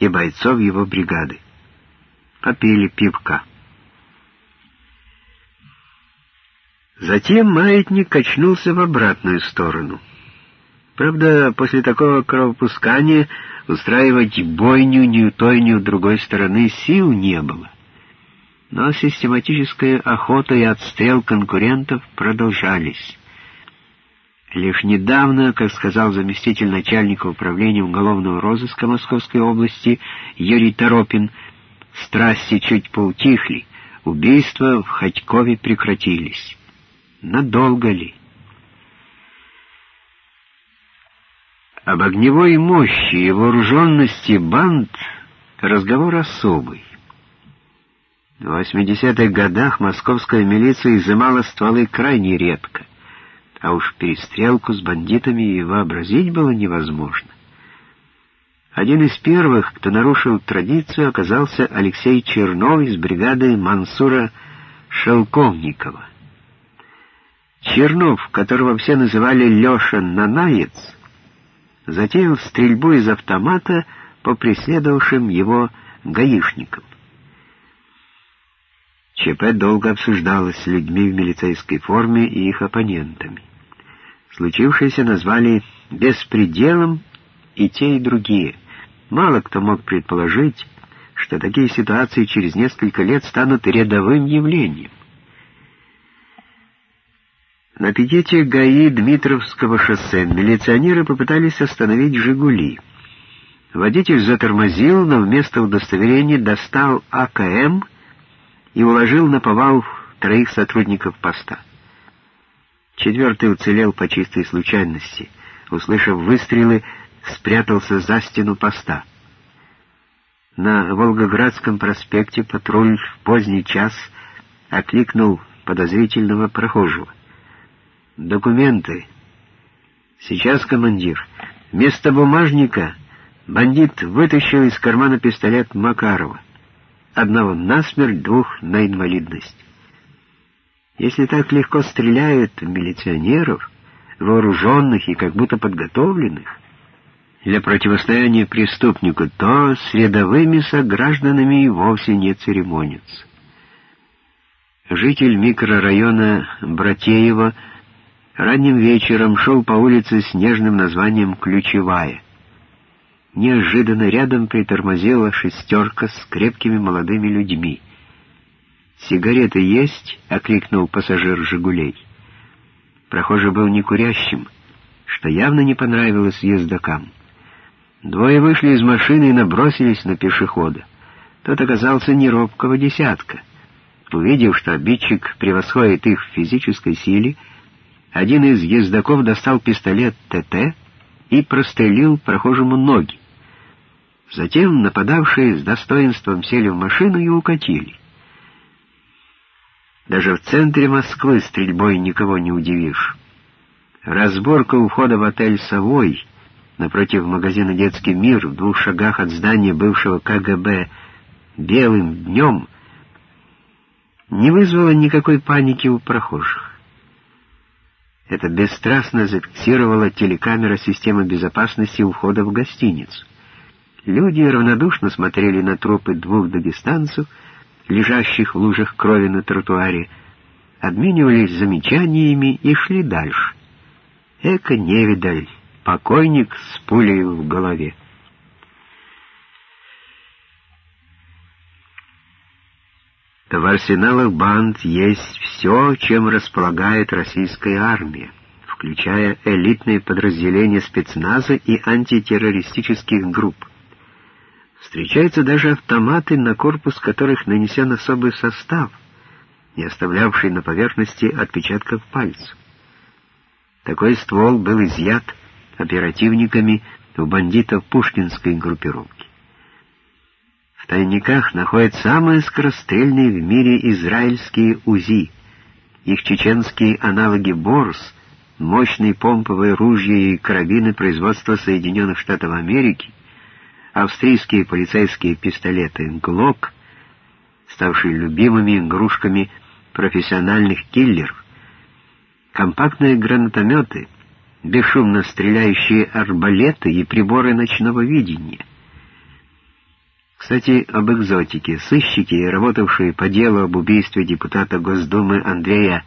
и бойцов его бригады. Попили пивка. Затем маятник качнулся в обратную сторону. Правда, после такого кровопускания устраивать бойню ни у той, ни у другой стороны сил не было. Но систематическая охота и отстрел конкурентов продолжались. Лишь недавно, как сказал заместитель начальника управления уголовного розыска Московской области Юрий Торопин, страсти чуть поутихли, убийства в Ходькове прекратились. Надолго ли? Об огневой мощи и вооруженности банд разговор особый. В 80-х годах московская милиция изымала стволы крайне редко — а уж перестрелку с бандитами и вообразить было невозможно. Один из первых, кто нарушил традицию, оказался Алексей Чернов из бригады Мансура Шелковникова. Чернов, которого все называли Леша Нанаец, затеял стрельбу из автомата по преследовавшим его гаишникам. ЧП долго обсуждалось с людьми в милицейской форме и их оппонентами. Случившееся назвали «беспределом» и те, и другие. Мало кто мог предположить, что такие ситуации через несколько лет станут рядовым явлением. На пикете ГАИ Дмитровского шоссе милиционеры попытались остановить «Жигули». Водитель затормозил, но вместо удостоверения достал АКМ и уложил на повал троих сотрудников поста. Четвертый уцелел по чистой случайности. Услышав выстрелы, спрятался за стену поста. На Волгоградском проспекте патруль в поздний час окликнул подозрительного прохожего. «Документы». «Сейчас, командир. Вместо бумажника бандит вытащил из кармана пистолет Макарова. Одного насмерть, двух на инвалидность». Если так легко стреляют милиционеров, вооруженных и как будто подготовленных, для противостояния преступнику, то с рядовыми согражданами и вовсе не церемонятся. Житель микрорайона Братеева ранним вечером шел по улице с нежным названием «Ключевая». Неожиданно рядом притормозила шестерка с крепкими молодыми людьми — «Сигареты есть?» — окликнул пассажир «Жигулей». Прохожий был некурящим, что явно не понравилось ездокам. Двое вышли из машины и набросились на пешехода. Тот оказался неробкого десятка. Увидев, что обидчик превосходит их в физической силе, один из ездаков достал пистолет ТТ и прострелил прохожему ноги. Затем нападавшие с достоинством сели в машину и укатили. Даже в центре Москвы стрельбой никого не удивишь. Разборка у входа в отель «Совой» напротив магазина «Детский мир» в двух шагах от здания бывшего КГБ белым днем не вызвала никакой паники у прохожих. Это бесстрастно зафиксировала телекамера системы безопасности у входа в гостиницу. Люди равнодушно смотрели на трупы двух дагестанцев, лежащих в лужах крови на тротуаре, обменивались замечаниями и шли дальше. Эко невидаль, покойник с пулей в голове. В арсеналах банд есть все, чем располагает российская армия, включая элитные подразделения спецназа и антитеррористических групп. Встречаются даже автоматы, на корпус которых нанесен особый состав, не оставлявший на поверхности отпечатков пальцев. Такой ствол был изъят оперативниками у бандитов пушкинской группировки. В тайниках находят самые скорострельные в мире израильские УЗИ, их чеченские аналоги БОРС, мощные помповые ружья и карабины производства Соединенных Штатов Америки, австрийские полицейские пистолеты «Глок», ставшие любимыми игрушками профессиональных киллеров, компактные гранатометы, бесшумно стреляющие арбалеты и приборы ночного видения. Кстати, об экзотике. Сыщики, работавшие по делу об убийстве депутата Госдумы Андрея